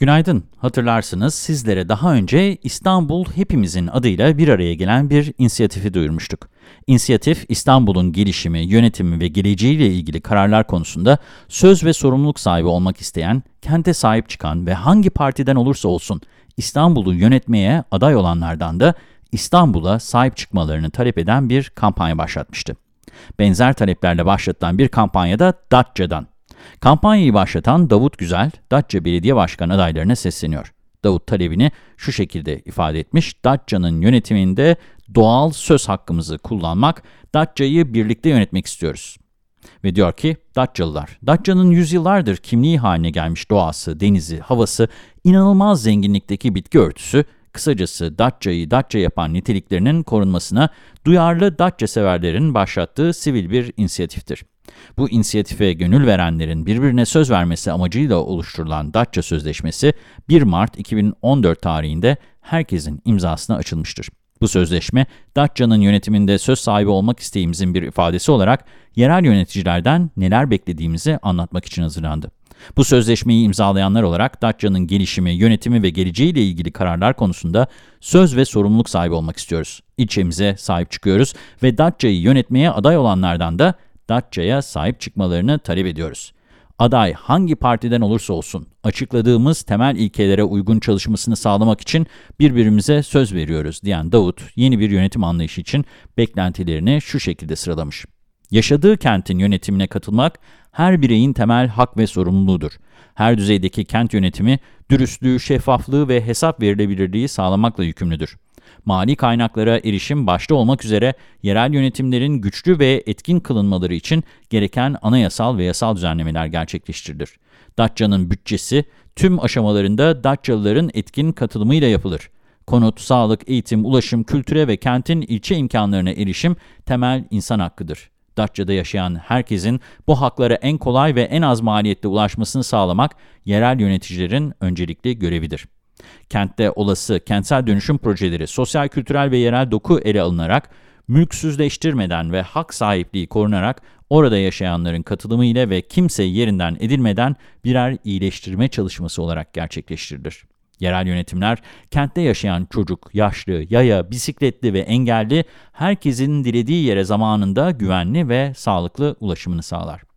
Günaydın. Hatırlarsınız sizlere daha önce İstanbul Hepimizin adıyla bir araya gelen bir inisiyatifi duyurmuştuk. İnisiyatif, İstanbul'un gelişimi, yönetimi ve geleceğiyle ilgili kararlar konusunda söz ve sorumluluk sahibi olmak isteyen, kente sahip çıkan ve hangi partiden olursa olsun İstanbul'u yönetmeye aday olanlardan da İstanbul'a sahip çıkmalarını talep eden bir kampanya başlatmıştı. Benzer taleplerle başlatılan bir kampanyada Datça'dan Kampanyayı başlatan Davut Güzel, Datça Belediye Başkanı adaylarına sesleniyor. Davut talebini şu şekilde ifade etmiş, Datça'nın yönetiminde doğal söz hakkımızı kullanmak, Datça'yı birlikte yönetmek istiyoruz. Ve diyor ki, Datçalılar, Datça'nın yüzyıllardır kimliği haline gelmiş doğası, denizi, havası, inanılmaz zenginlikteki bitki örtüsü, kısacası Datça'yı Datça yapan niteliklerinin korunmasına duyarlı Datça severlerin başlattığı sivil bir inisiyatiftir. Bu inisiyatife gönül verenlerin birbirine söz vermesi amacıyla oluşturulan Datça Sözleşmesi 1 Mart 2014 tarihinde herkesin imzasına açılmıştır. Bu sözleşme, Datça'nın yönetiminde söz sahibi olmak isteğimizin bir ifadesi olarak yerel yöneticilerden neler beklediğimizi anlatmak için hazırlandı. Bu sözleşmeyi imzalayanlar olarak Datça'nın gelişimi, yönetimi ve geleceğiyle ilgili kararlar konusunda söz ve sorumluluk sahibi olmak istiyoruz. İlçemize sahip çıkıyoruz ve Datça'yı yönetmeye aday olanlardan da Datça'ya sahip çıkmalarını talep ediyoruz. Aday hangi partiden olursa olsun açıkladığımız temel ilkelere uygun çalışmasını sağlamak için birbirimize söz veriyoruz diyen Davut, yeni bir yönetim anlayışı için beklentilerini şu şekilde sıralamış. Yaşadığı kentin yönetimine katılmak her bireyin temel hak ve sorumluluğudur. Her düzeydeki kent yönetimi dürüstlüğü, şeffaflığı ve hesap verilebilirliği sağlamakla yükümlüdür mali kaynaklara erişim başta olmak üzere yerel yönetimlerin güçlü ve etkin kılınmaları için gereken anayasal ve yasal düzenlemeler gerçekleştirilir. Datça'nın bütçesi tüm aşamalarında Datçalıların etkin katılımıyla yapılır. Konut, sağlık, eğitim, ulaşım, kültüre ve kentin ilçe imkanlarına erişim temel insan hakkıdır. Datça'da yaşayan herkesin bu haklara en kolay ve en az maliyetle ulaşmasını sağlamak yerel yöneticilerin öncelikli görevidir. Kentte olası kentsel dönüşüm projeleri sosyal, kültürel ve yerel doku ele alınarak, mülksüzleştirmeden ve hak sahipliği korunarak orada yaşayanların katılımı ile ve kimse yerinden edilmeden birer iyileştirme çalışması olarak gerçekleştirilir. Yerel yönetimler, kentte yaşayan çocuk, yaşlı, yaya, bisikletli ve engelli herkesin dilediği yere zamanında güvenli ve sağlıklı ulaşımını sağlar.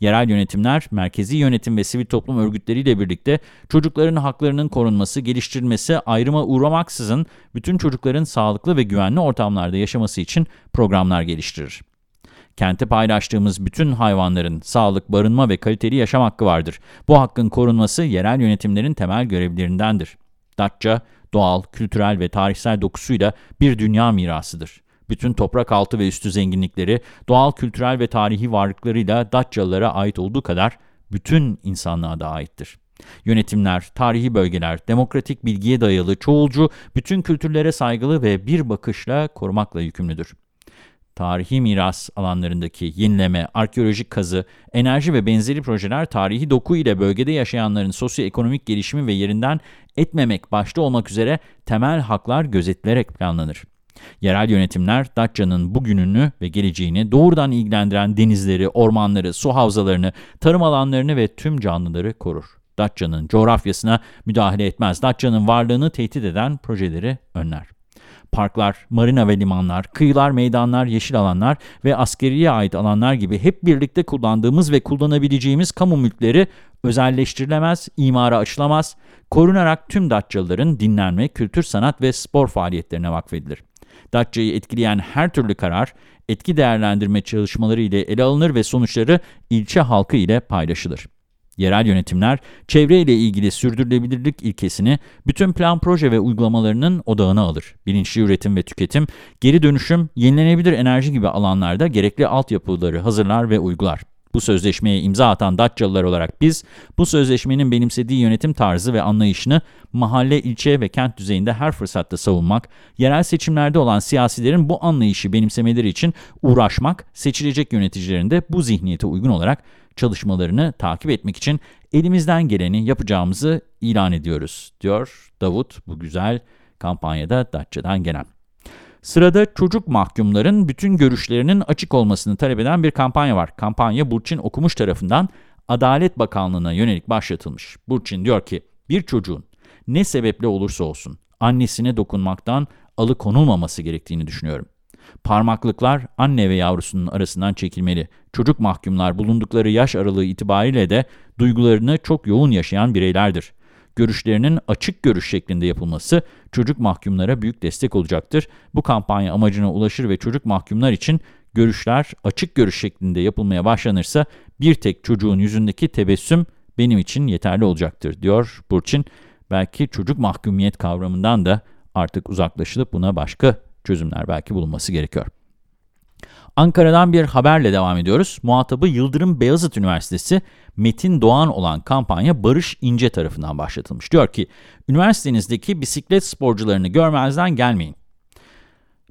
Yerel yönetimler, merkezi yönetim ve sivil toplum örgütleriyle birlikte çocukların haklarının korunması, geliştirilmesi, ayrıma uğramaksızın bütün çocukların sağlıklı ve güvenli ortamlarda yaşaması için programlar geliştirir. Kente paylaştığımız bütün hayvanların sağlık, barınma ve kaliteli yaşam hakkı vardır. Bu hakkın korunması yerel yönetimlerin temel görevlerindendir. Datça, doğal, kültürel ve tarihsel dokusuyla bir dünya mirasıdır. Bütün toprak altı ve üstü zenginlikleri, doğal, kültürel ve tarihi varlıklarıyla Datçalılara ait olduğu kadar bütün insanlığa da aittir. Yönetimler, tarihi bölgeler, demokratik bilgiye dayalı, çoğulcu, bütün kültürlere saygılı ve bir bakışla korumakla yükümlüdür. Tarihi miras alanlarındaki yenileme, arkeolojik kazı, enerji ve benzeri projeler tarihi doku ile bölgede yaşayanların sosyoekonomik gelişimi ve yerinden etmemek başta olmak üzere temel haklar gözetilerek planlanır. Yerel yönetimler Datça'nın bugününü ve geleceğini doğrudan ilgilendiren denizleri, ormanları, su havzalarını, tarım alanlarını ve tüm canlıları korur. Datça'nın coğrafyasına müdahale etmez. Datça'nın varlığını tehdit eden projeleri önler. Parklar, marina ve limanlar, kıyılar, meydanlar, yeşil alanlar ve askeriye ait alanlar gibi hep birlikte kullandığımız ve kullanabileceğimiz kamu mülkleri özelleştirilemez, imara açılamaz, korunarak tüm Datçalıların dinlenme, kültür, sanat ve spor faaliyetlerine vakfedilir. Datça'yı etkileyen her türlü karar, etki değerlendirme çalışmaları ile ele alınır ve sonuçları ilçe halkı ile paylaşılır. Yerel yönetimler, çevre ile ilgili sürdürülebilirlik ilkesini bütün plan proje ve uygulamalarının odağına alır. Bilinçli üretim ve tüketim, geri dönüşüm, yenilenebilir enerji gibi alanlarda gerekli altyapıları hazırlar ve uygular. Bu sözleşmeye imza atan Datçalılar olarak biz, bu sözleşmenin benimsediği yönetim tarzı ve anlayışını mahalle, ilçe ve kent düzeyinde her fırsatta savunmak, yerel seçimlerde olan siyasilerin bu anlayışı benimsemeleri için uğraşmak, seçilecek yöneticilerin de bu zihniyete uygun olarak çalışmalarını takip etmek için elimizden geleni yapacağımızı ilan ediyoruz, diyor Davut bu güzel kampanyada Datça'dan gelen. Sırada çocuk mahkumların bütün görüşlerinin açık olmasını talep eden bir kampanya var. Kampanya Burçin Okumuş tarafından Adalet Bakanlığı'na yönelik başlatılmış. Burçin diyor ki, Bir çocuğun ne sebeple olursa olsun annesine dokunmaktan alıkonulmaması gerektiğini düşünüyorum. Parmaklıklar anne ve yavrusunun arasından çekilmeli. Çocuk mahkumlar bulundukları yaş aralığı itibariyle de duygularını çok yoğun yaşayan bireylerdir. Görüşlerinin açık görüş şeklinde yapılması çocuk mahkumlara büyük destek olacaktır. Bu kampanya amacına ulaşır ve çocuk mahkumlar için görüşler açık görüş şeklinde yapılmaya başlanırsa bir tek çocuğun yüzündeki tebessüm benim için yeterli olacaktır, diyor Burçin. Belki çocuk mahkumiyet kavramından da artık uzaklaşılıp buna başka çözümler belki bulunması gerekiyor. Ankara'dan bir haberle devam ediyoruz. Muhatabı Yıldırım Beyazıt Üniversitesi Metin Doğan olan kampanya Barış İnce tarafından başlatılmış. Diyor ki, üniversitenizdeki bisiklet sporcularını görmezden gelmeyin.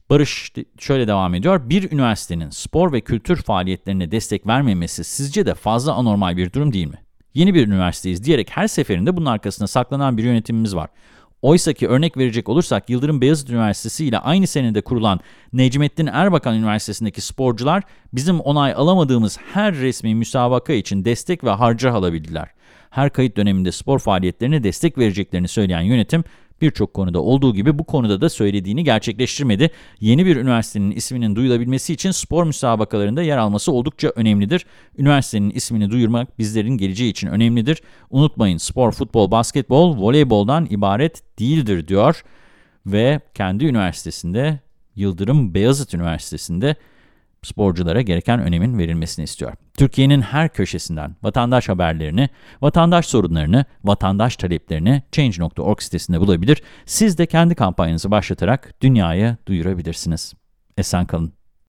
Barış şöyle devam ediyor. Bir üniversitenin spor ve kültür faaliyetlerine destek vermemesi sizce de fazla anormal bir durum değil mi? Yeni bir üniversiteyiz diyerek her seferinde bunun arkasında saklanan bir yönetimimiz var. Oysa ki örnek verecek olursak Yıldırım Beyazıt Üniversitesi ile aynı senede kurulan Necmettin Erbakan Üniversitesi'ndeki sporcular bizim onay alamadığımız her resmi müsabaka için destek ve harca alabildiler. Her kayıt döneminde spor faaliyetlerine destek vereceklerini söyleyen yönetim birçok konuda olduğu gibi bu konuda da söylediğini gerçekleştirmedi. Yeni bir üniversitenin isminin duyulabilmesi için spor müsabakalarında yer alması oldukça önemlidir. Üniversitenin ismini duyurmak bizlerin geleceği için önemlidir. Unutmayın spor, futbol, basketbol, voleyboldan ibaret değildir diyor. Ve kendi üniversitesinde Yıldırım Beyazıt Üniversitesi'nde sporculara gereken önemin verilmesini istiyor. Türkiye'nin her köşesinden vatandaş haberlerini, vatandaş sorunlarını, vatandaş taleplerini Change.org sitesinde bulabilir. Siz de kendi kampanyanızı başlatarak dünyaya duyurabilirsiniz. Esen kalın.